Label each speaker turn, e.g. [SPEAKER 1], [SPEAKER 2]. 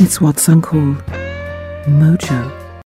[SPEAKER 1] It's what some call mojo.